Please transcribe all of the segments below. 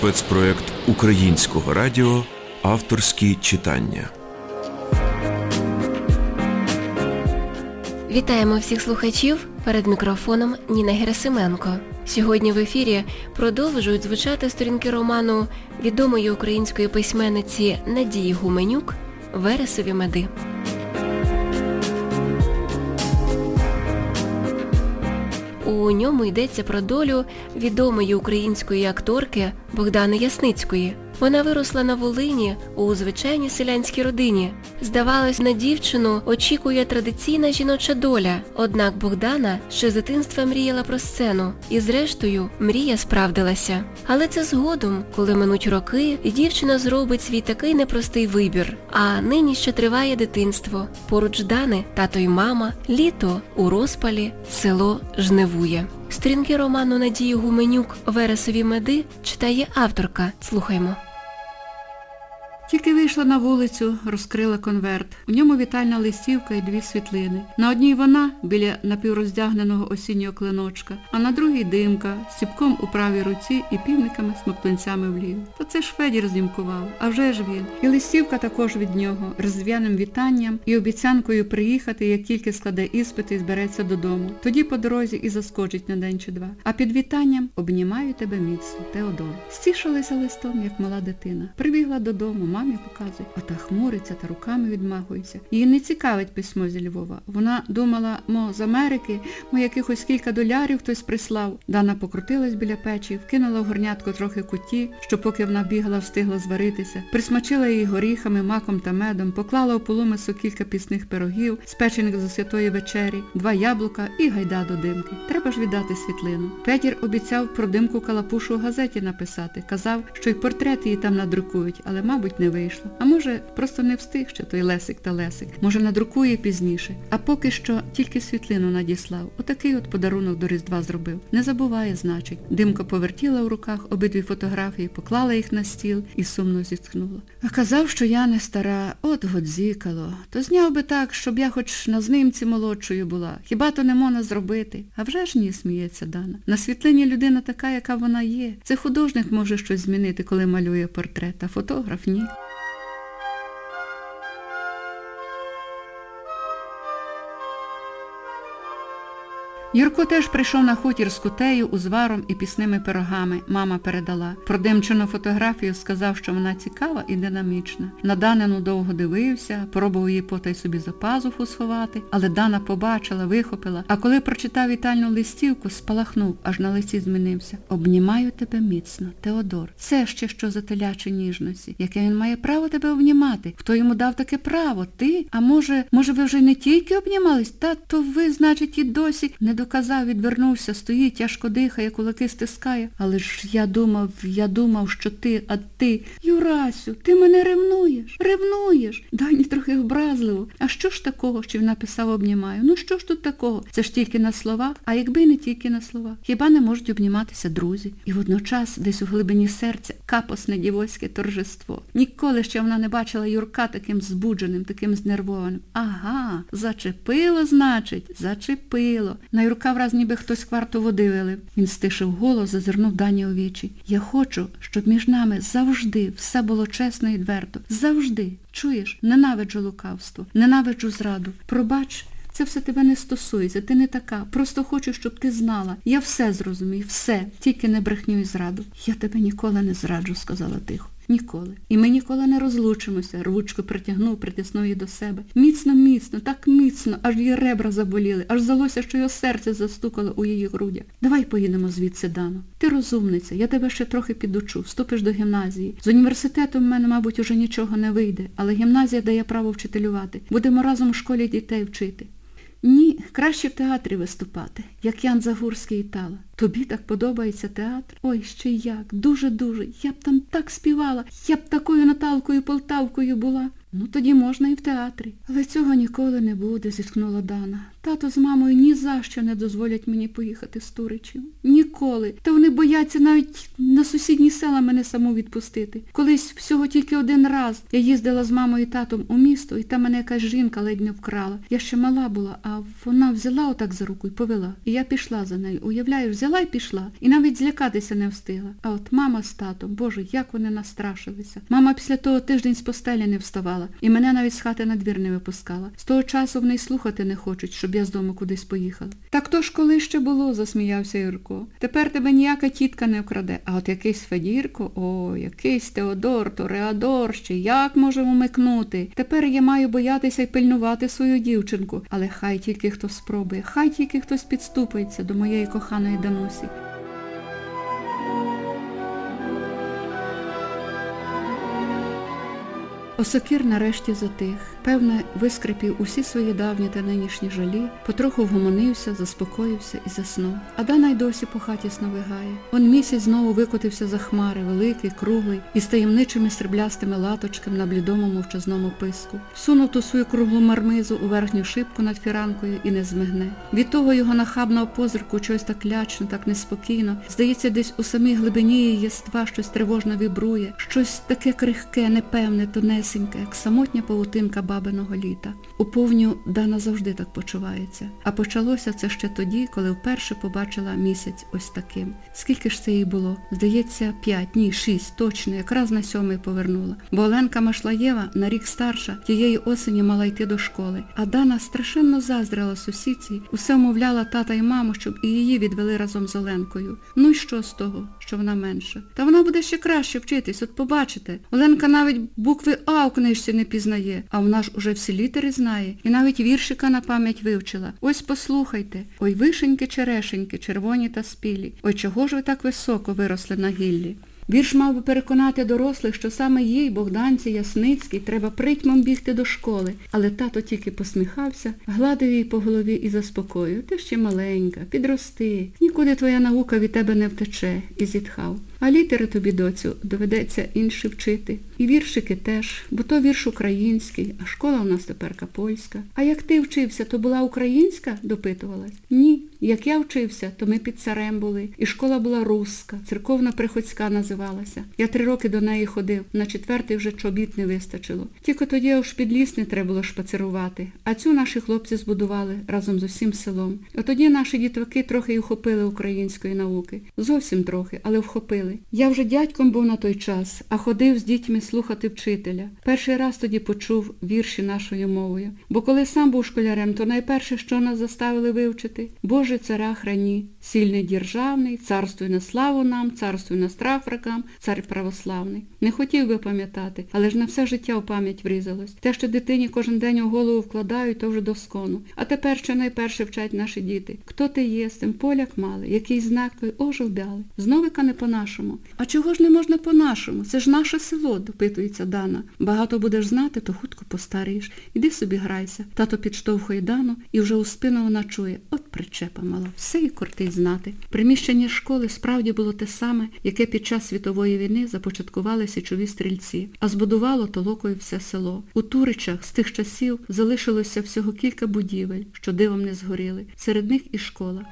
спецпроект Українського радіо Авторські читання. Вітаємо всіх слухачів перед мікрофоном Ніна Герасименко. Сьогодні в ефірі продовжують звучати сторінки роману відомої української письменниці Надії Гуменюк Вересові меди. У ньому йдеться про долю відомої української акторки Богдани Ясницької. Вона виросла на Волині у звичайній селянській родині. Здавалось, на дівчину очікує традиційна жіноча доля. Однак Богдана ще з дитинства мріяла про сцену, і зрештою мрія справдилася. Але це згодом, коли минуть роки, і дівчина зробить свій такий непростий вибір. А нині ще триває дитинство. Поруч Дани, тато й мама, літо у розпалі, село жнивує. Сторінки роману Надії Гуменюк Вересові меди читає авторка. Слухаймо. Тільки вийшла на вулицю, розкрила конверт. У ньому вітальна листівка і дві світлини. На одній вона біля напівроздягненого осіннього клиночка, а на другій димка з ціпком у правій руці і півниками смоктунцями влів. То це ж Федір знімкував, а вже ж він. І листівка також від нього, розв'яним вітанням і обіцянкою приїхати, як тільки складе іспити і збереться додому. Тоді по дорозі і заскочить на день чи два. А під вітанням обнімаю тебе міцно, Теодор. Стішилася листом, як мала дитина. Прибігла додому мамі показує, а та хмуриться та руками відмахується. Її не цікавить письмо зі Львова. Вона думала, мо з Америки, мо якихось кілька долярів хтось прислав. Дана покрутилась біля печі, вкинула в горнятко трохи куті, що поки вона бігала, встигла зваритися, присмачила її горіхами, маком та медом, поклала у полумису кілька пісних пирогів, спечених за святої вечері, два яблука і гайда до димки. Треба ж віддати світлину. Петір обіцяв про димку калапушу у газеті написати. Казав, що й портрет її там надрукують, але, мабуть, не вийшло. А може, просто не встиг ще той Лесик та Лесик. Може, надрукує пізніше. А поки що тільки світлину надіслав. Отакий от подарунок до Різдва зробив. Не забуває, значить. Димка повертіла в руках обидві фотографії, поклала їх на стіл і сумно зітхнула. А казав, що я не стара, от годзікало. То зняв би так, щоб я хоч на знимці молодшою була. Хіба то не можна зробити? А вже ж ні, сміється Дана. На світлині людина така, яка вона є. Це художник може щось змінити, коли малює портрет, а фотограф ні. Юрко теж прийшов на хутір з кутею, узваром і пісними пирогами. Мама передала. Про димчину фотографію сказав, що вона цікава і динамічна. На Данину довго дивився, пробував її потай собі за пазуху сховати, але Дана побачила, вихопила, а коли прочитав вітальну листівку, спалахнув, аж на лиці змінився. Обнімаю тебе міцно, Теодор. Це ще що за телячі ніжності, яке він має право тебе обнімати. Хто йому дав таке право? Ти? А може, може ви вже не тільки обнімались? Та то ви, значить, і досі не доказав, відвернувся, стоїть, тяжко дихає, кулаки стискає. Але ж я думав, я думав, що ти, а ти. Юрасю, ти мене ревнуєш, ревнуєш. Дані трохи образливо. А що ж такого, що він написав обнімаю? Ну що ж тут такого? Це ж тільки на словах, а якби не тільки на словах. Хіба не можуть обніматися друзі? І водночас десь у глибині серця капосне дівоцьке торжество. Ніколи ще вона не бачила Юрка таким збудженим, таким знервованим. Ага, зачепило, значить, зачепило. Рука враз ніби хтось кварту води вилив. Він стишив голос, зазирнув Дані у вічі. Я хочу, щоб між нами завжди все було чесно і дверто. Завжди. Чуєш? Ненавиджу лукавство, ненавиджу зраду. Пробач. Це все тебе не стосується, ти не така. Просто хочу, щоб ти знала. Я все зрозумію, все, тільки не брехню і зраду. Я тебе ніколи не зраджу, сказала тихо. Ніколи. І ми ніколи не розлучимося. Рвучко притягнув, притиснув її до себе. Міцно, міцно, так міцно, аж її ребра заболіли, аж здалося, що його серце застукало у її грудях. Давай поїдемо звідси, Дано. Ти розумниця, я тебе ще трохи підучу, вступиш до гімназії. З університету в мене, мабуть, уже нічого не вийде, але гімназія дає право вчителювати. Будемо разом у школі дітей вчити. Ні, краще в театрі виступати, як Ян Загурський і Тала. Тобі так подобається театр? Ой, ще як, дуже-дуже. Я б там так співала, я б такою Наталкою Полтавкою була. Ну тоді можна і в театрі. Але цього ніколи не буде, зіткнула Дана. Тато з мамою ні за що не дозволять мені поїхати з Туричів. Ніколи. Та вони бояться навіть на сусідні села мене саму відпустити. Колись всього тільки один раз я їздила з мамою і татом у місто, і там мене якась жінка ледь не вкрала. Я ще мала була, а вона взяла отак за руку і повела. І я пішла за нею. Уявляєш, взяла і пішла. І навіть злякатися не встигла. А от мама з татом, боже, як вони настрашилися. Мама після того тиждень з постелі не вставала, і мене навіть з хати на двір не випускала. З того часу вони й слухати не хочуть, щоб я з дому кудись поїхала. Так то ж коли ще було, засміявся Юрко. Тепер тебе ніяка тітка не вкраде. А от якийсь Федірко, о, якийсь Теодор, Тореадор ще, як можемо микнути? Тепер я маю боятися й пильнувати свою дівчинку. Але хай тільки хто спробує, хай тільки хтось підступиться до моєї коханої Данусі. Осокір нарешті затих. Певне, вискрипів усі свої давні та нинішні жалі, потроху вгомонився, заспокоївся і заснув. А й досі по хаті сновигає. Он місяць знову викотився за хмари, великий, круглий, із таємничими сріблястими латочками на блідому мовчазному писку. Сунув ту свою круглу мармизу у верхню шибку над фіранкою і не змигне. Від того його нахабного позирку чогось так лячно, так неспокійно. Здається, десь у самій глибині її єства щось тривожно вібрує, щось таке крихке, непевне, тонесеньке, як самотня павутинка бабиного літа. У повню Дана завжди так почувається. А почалося це ще тоді, коли вперше побачила місяць ось таким. Скільки ж це їй було? Здається, п'ять, ні, шість, точно, якраз на сьомий повернула. Бо Оленка Машлаєва на рік старша тієї осені мала йти до школи. А Дана страшенно заздрила сусідці, усе умовляла тата і маму, щоб і її відвели разом з Оленкою. Ну й що з того, що вона менша? Та вона буде ще краще вчитись, от побачите. Оленка навіть букви А у книжці не пізнає, а вона ж уже всі літери знає, і навіть віршика на пам'ять вивчила. Ось послухайте. Ой вишеньки черешеньки, червоні та спілі. Ой чого ж ви так високо виросли на гіллі? Вірш мав би переконати дорослих, що саме їй, Богданці Ясницькій, треба притьмом бігти до школи. Але тато тільки посміхався, гладив її по голові і заспокоїв. Ти ще маленька, підрости, нікуди твоя наука від тебе не втече, і зітхав. А літери тобі, доцю, доведеться інші вчити. І віршики теж, бо то вірш український, а школа у нас теперка польська. А як ти вчився, то була українська? допитувалась. Ні. Як я вчився, то ми під царем були. І школа була руська, церковна приходська називалася. Я три роки до неї ходив, на четвертий вже чобіт не вистачило. Тільки тоді аж під ліс не треба було шпацирувати. А цю наші хлопці збудували разом з усім селом. А тоді наші дітваки трохи й ухопили української науки. Зовсім трохи, але вхопили. Я вже дядьком був на той час, а ходив з дітьми слухати вчителя. Перший раз тоді почув вірші нашою мовою. Бо коли сам був школярем, то найперше, що нас заставили вивчити, Боже царя храні, сильний державний, царствуй на славу нам, царствуй на страх врагам, цар православний. Не хотів би пам'ятати, але ж на все життя в пам'ять врізалось. Те, що дитині кожен день у голову вкладають, то вже доскону. А тепер що найперше вчать наші діти. Хто ти є, з тим поляк малий, який знак той ожил бялий. Зновика не по-нашому. А чого ж не можна по-нашому? Це ж наше село, допитується Дана. Багато будеш знати, то хутко постарієш. Іди собі грайся. Тато підштовхує Дану і вже у спину вона чує. От причепа мала, все і кортить знати. Приміщення школи справді було те саме, яке під час світової війни започаткували січові стрільці, а збудувало толокою все село. У Туричах з тих часів залишилося всього кілька будівель, що дивом не згоріли. Серед них і школа.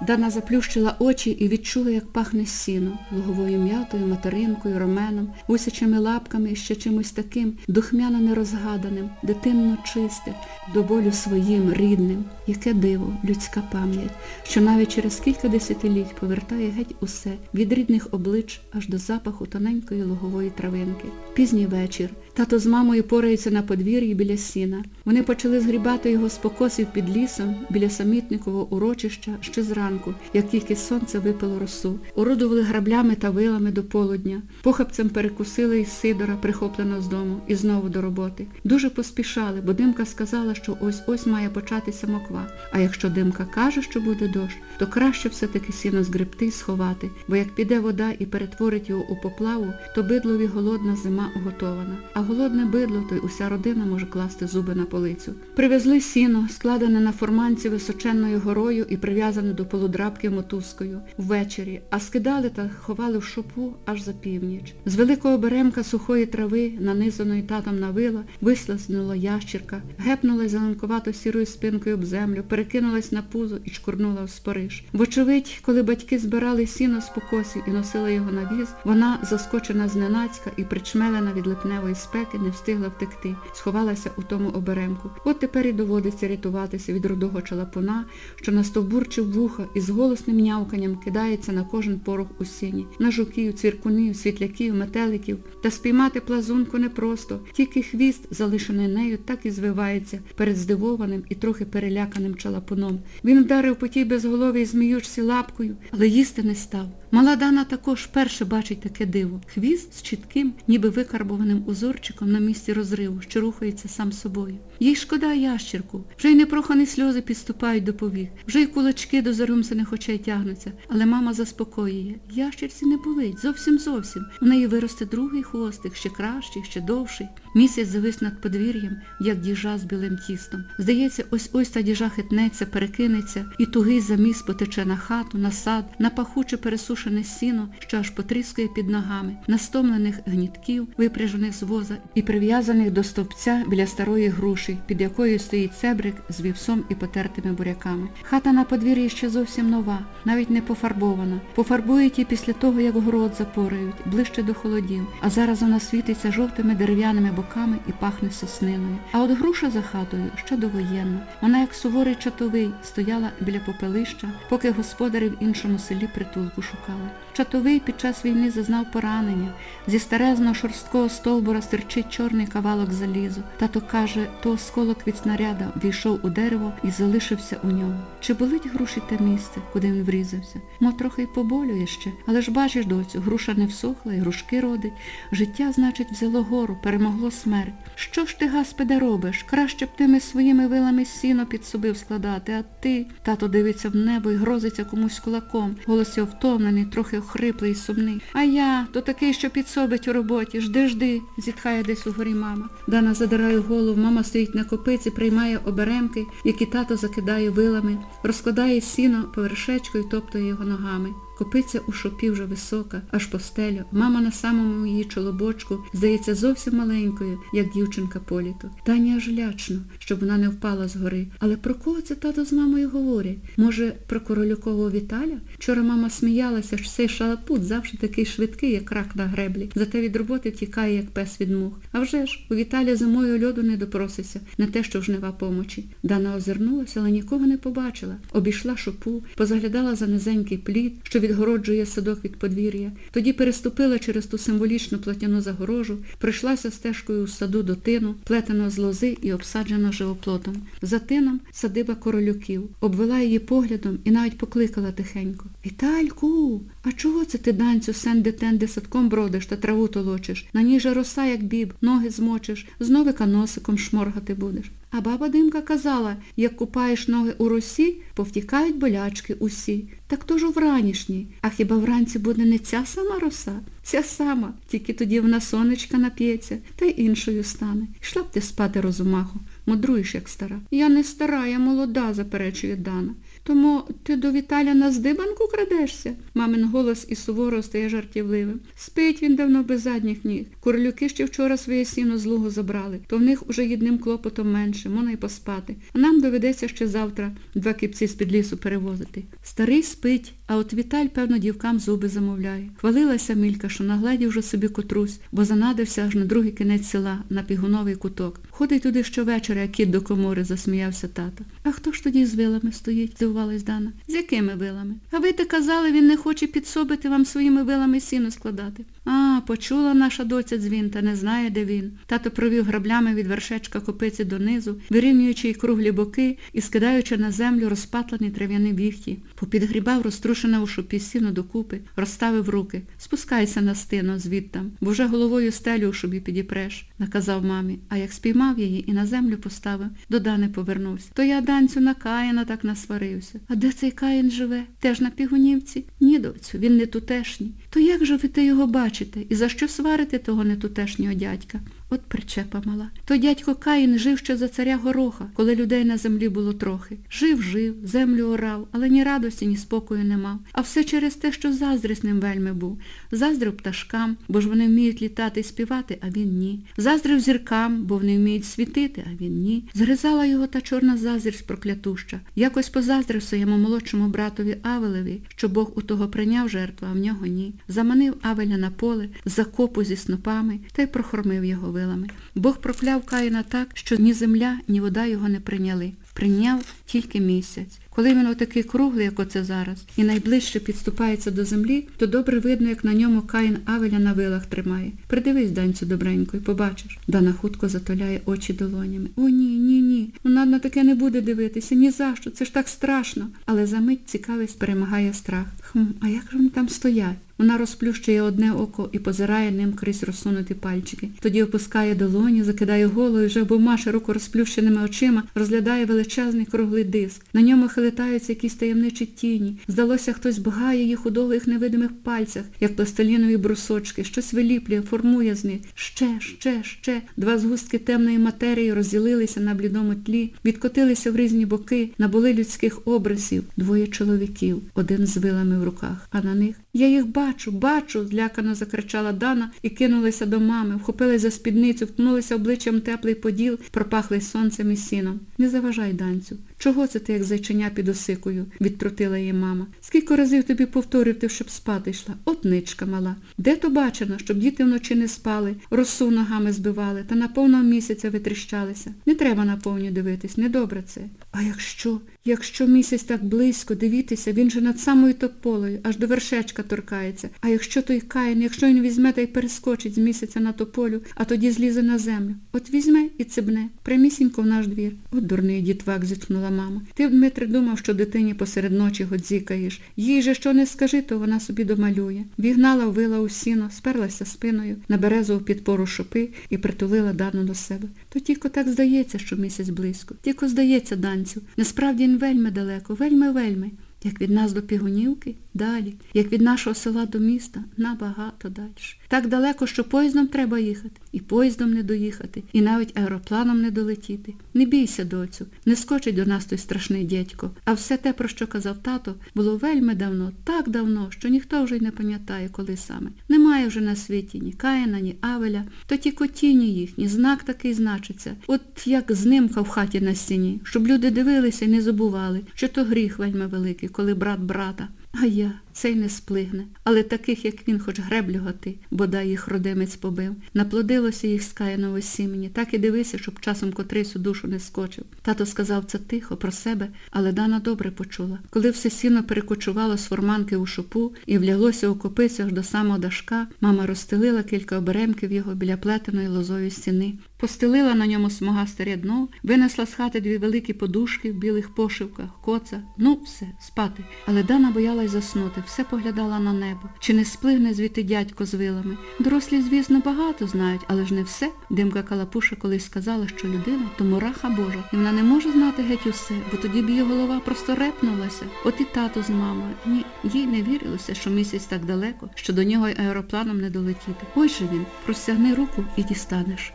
Дана заплющила очі і відчула, як пахне сіно, луговою м'ятою, материнкою, роменом, гусячими лапками і ще чимось таким, духмяно нерозгаданим, дитинно чистим, до болю своїм, рідним. Яке диво, людська пам'ять, що навіть через кілька десятиліть повертає геть усе, від рідних облич аж до запаху тоненької лугової травинки. Пізній вечір. Тато з мамою пораються на подвір'ї біля сіна. Вони почали згрібати його з покосів під лісом, біля самітникового урочища ще зранку, як тільки сонце випило росу. Орудували граблями та вилами до полудня. Похапцем перекусили із Сидора, прихоплено з дому, і знову до роботи. Дуже поспішали, бо Димка сказала, що ось-ось має початися моква. А якщо Димка каже, що буде дощ, то краще все-таки сіно згребти і сховати, бо як піде вода і перетворить його у поплаву, то бидлові голодна зима уготована. А голодне бидло, то й уся родина може класти зуби на полицю. Привезли сіно, складене на форманці височенною горою і прив'язане до полудрабки мотузкою ввечері, а скидали та ховали в шопу аж за північ. З великого беремка сухої трави, нанизаної татом на вила, вислазнула ящірка, гепнулась зеленкувато сірою спинкою об землю, перекинулась на пузо і чкурнула в спориш. Вочевидь, коли батьки збирали сіно з покосів і носили його на віз, вона, заскочена зненацька і причмелена від липневої спеки, не встигла втекти, сховалася у тому оберемку. От тепер і доводиться рятуватися від рудого чалапуна, що настовбурчив вуха і з голосним нявканням кидається на кожен порох у сіні, на жуків, цвіркунів, світляків, метеликів. Та спіймати плазунку непросто, тільки хвіст, залишений нею, так і звивається перед здивованим і трохи переляканим чалапуном. Він вдарив по тій безголовій зміючці лапкою, але їсти не став. Мала Дана також вперше бачить таке диво. Хвіст з чітким, ніби викарбованим узорчиком на місці розриву, що рухається сам собою. Їй шкода ящірку, вже й непрохані сльози підступають до повік, вже й кулачки до зарумсених очей тягнуться, але мама заспокоює. Ящірці не болить, зовсім зовсім. У неї виросте другий хвостик, ще кращий, ще довший. Місяць завис над подвір'ям, як діжа з білим тістом. Здається, ось ось та діжа хитнеться, перекинеться, і тугий заміс потече на хату, на сад, на пахуче пересушене сіно, що аж потріскує під ногами, на стомлених гнітків, випряжених з воза і прив'язаних до стовпця біля старої груші, під якою стоїть цебрик з вівсом і потертими буряками. Хата на подвір'ї ще зовсім нова, навіть не пофарбована. Пофарбують її після того, як город запорають, ближче до холодів. А зараз вона світиться жовтими дерев'яними боками і пахне сосниною. А от груша за хатою ще довоєнна. Вона, як суворий чатовий, стояла біля попелища, поки господарі в іншому селі притулку шукали. Чатовий під час війни зазнав поранення. Зі старезного шорсткого стовбура стирчить чорний кавалок залізу. Тато каже, то осколок від снаряда війшов у дерево і залишився у ньому. Чи болить груші те місце, куди він врізався? Мо трохи й поболює ще. Але ж бачиш, доцю, груша не всохла і грушки родить. Життя, значить, взяло гору, перемогло смерть. Що ж ти, гаспеде, робиш? Краще б тими своїми вилами сіно під собив складати, а ти... Тато дивиться в небо і грозиться комусь кулаком. Голос його втомлений, трохи охриплий і сумний. А я, то такий, що підсобить у роботі. Жди, жди, зітхає десь угорі мама. Дана задирає голову, мама стоїть на копиці, приймає оберемки, які тато закидає вилами, розкладає сіно повершечкою, топтує його ногами. Копиця у шопі вже висока, аж по стелю. Мама на самому її чолобочку, здається, зовсім маленькою, як дівчинка політу. Таня аж лячно, щоб вона не впала з гори. Але про кого це тато з мамою говорять? Може, про королюкового Віталя? Вчора мама сміялася, що цей шалапут завжди такий швидкий, як рак на греблі. Зате від роботи втікає, як пес від мух. А вже ж, у Віталя зимою льоду не допроситься, не те, що жнива помочі. Дана озирнулася, але нікого не побачила. Обійшла шопу, позаглядала за низенький плід, що відгороджує садок від подвір'я. Тоді переступила через ту символічну платяну загорожу, пройшлася стежкою у саду до тину, плетено з лози і обсаджено живоплотом. За тином садиба королюків, обвела її поглядом і навіть покликала тихенько. Вітальку, а чого це ти, данцю, сен-де-тенде садком бродиш та траву толочиш? На ній же роса, як біб, ноги змочиш, зновика носиком шморгати будеш. А баба Димка казала, як купаєш ноги у росі, повтікають болячки усі. Так то ж у вранішній. А хіба вранці буде не ця сама роса? Ця сама, тільки тоді вона сонечка нап'ється, та й іншою стане. Йшла б ти спати, розумаху, мудруєш, як стара. Я не стара, я молода, заперечує Дана. Тому ти до Віталя на здибанку крадешся? Мамин голос і суворо стає жартівливим. Спить він давно без задніх ніг. Курлюки ще вчора своє сіно з лугу забрали, то в них уже єдним клопотом менше, можна й поспати. А нам доведеться ще завтра два кипці з-під лісу перевозити. Старий спить, а от Віталь, певно, дівкам зуби замовляє. Хвалилася Мілька, що нагледів вже собі котрусь, бо занадився аж на другий кінець села, на пігуновий куток. Ходить туди щовечора, як кіт до комори, засміявся тато. А хто ж тоді з вилами стоїть? здивувалась Дана. З якими вилами? А ви те казали, він не хоче підсобити вам своїми вилами сіно складати. А, почула наша доця дзвін, та не знає, де він. Тато провів граблями від вершечка копиці донизу, вирівнюючи й круглі боки і скидаючи на землю розпатлені трав'яні бігті. Попідгрібав розтрушене у шопі сіно докупи, розставив руки. Спускайся на стино звідтам, бо вже головою стелю у шубі підіпреш, наказав мамі. А як спіймав її і на землю поставив, до Дани повернувся. То я данцю на Каїна так насварився. А де цей Каїн живе? Теж на пігунівці? Ні, доцю, він не тутешній. То як же ви те його бачите? І за що сварите того нетутешнього дядька? От причепа мала. То дядько Каїн жив ще за царя Гороха, коли людей на землі було трохи. Жив, жив, землю орав, але ні радості, ні спокою не мав. А все через те, що заздрісним вельми був. Заздрив пташкам, бо ж вони вміють літати і співати, а він ні. Заздрив зіркам, бо вони вміють світити, а він ні. Згризала його та чорна заздрість проклятуща. Якось позаздрив своєму молодшому братові Авелеві, що Бог у того прийняв жертву, а в нього ні. Заманив Авеля на поле, закопу зі снопами та й прохромив його вилами. Бог прокляв Каїна так, що ні земля, ні вода його не прийняли. Прийняв тільки місяць. Коли він отакий круглий, як оце зараз, і найближче підступається до землі, то добре видно, як на ньому Каїн Авеля на вилах тримає. Придивись, данцю добренько, і побачиш. Дана хутко затоляє очі долонями. О, ні, ні, ні. Вона на таке не буде дивитися, ні за що, це ж так страшно. Але за мить цікавість перемагає страх. Хм, а як же вони там стоять? Вона розплющує одне око і позирає ним крізь розсунуті пальчики. Тоді опускає долоні, закидає голову і вже обома широко розплющеними очима розглядає величезний круглий диск. На ньому хилитаються якісь таємничі тіні. Здалося, хтось багає їх у довгих невидимих пальцях, як пластилінові брусочки, щось виліплює, формує з них. Ще, ще, ще. Два згустки темної матерії розділилися на блідому тлі, відкотилися в різні боки, набули людських образів. Двоє чоловіків, один з вилами в руках, а на них я їх бачу, бачу, бачу, злякано закричала Дана і кинулися до мами, вхопились за спідницю, вткнулися обличчям теплий поділ, пропахли сонцем і сіном. Не заважай, данцю. Чого це ти, як зайчиня під осикою? відтрутила її мама. Скільки разів тобі повторив ти, щоб спати йшла? От ничка мала. Де то бачено, щоб діти вночі не спали, росу ногами збивали та на повного місяця витріщалися. Не треба на повню дивитись, недобре це. А якщо, якщо місяць так близько, дивітися, він же над самою тополею, аж до вершечка торкається. А якщо той каїн, якщо він візьме та й перескочить з місяця на тополю, а тоді злізе на землю. От візьме і цибне, прямісінько в наш двір. От дурний дітвак, зітхнула мама. Ти, Дмитре, думав, що дитині посеред ночі годзікаєш. Їй же що не скажи, то вона собі домалює. Вігнала, вила у сіно, сперлася спиною на березову підпору шопи і притулила Дану до себе. То тільки так здається, що місяць близько. Тільки здається, данцю. Насправді він вельми далеко, вельми-вельми. Як від нас до Пігунівки, далі, як від нашого села до міста, набагато далі. Так далеко, що поїздом треба їхати, і поїздом не доїхати, і навіть аеропланом не долетіти. Не бійся, доцю, не скочить до нас той страшний дядько. А все те, про що казав тато, було вельми давно, так давно, що ніхто вже й не пам'ятає, коли саме. Немає вже на світі ні Каїна, ні Авеля, то ті котіні їхні, знак такий значиться. От як знимка в хаті на стіні, щоб люди дивилися і не забували, що то гріх вельми великий, коли брат брата. А я цей не сплигне, але таких, як він, хоч греблю гати, бодай їх родимець побив. Наплодилося їх з каяного сімені, так і дивися, щоб часом котрийсь у душу не скочив. Тато сказав це тихо, про себе, але Дана добре почула. Коли все сіно перекочувало з форманки у шопу і вляглося у копицю аж до самого дашка, мама розстелила кілька оберемків його біля плетеної лозою стіни. Постелила на ньому смугасте рядно, винесла з хати дві великі подушки в білих пошивках, коца. Ну, все, спати. Але Дана боялась заснути, все поглядала на небо. Чи не сплигне звідти дядько з вилами? Дорослі, звісно, багато знають, але ж не все. Димка Калапуша колись сказала, що людина то мураха Божа, і вона не може знати геть усе, бо тоді б її голова просто репнулася. От і тато з мамою. Ні, їй не вірилося, що місяць так далеко, що до нього й аеропланом не долетіти. Ось же він, простягни руку і дістанеш.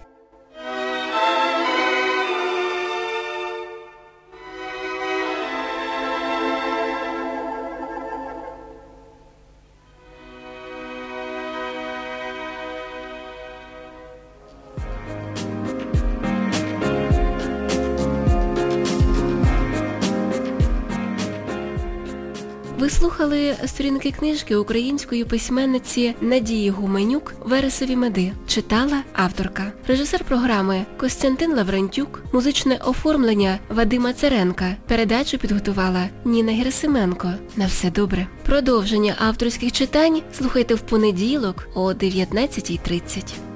Сторінки книжки української письменниці Надії Гуменюк Вересові меди. Читала авторка. Режисер програми Костянтин Лаврентюк, музичне оформлення Вадима Церенка. Передачу підготувала Ніна Герасименко. На все добре. Продовження авторських читань слухайте в понеділок о 19.30.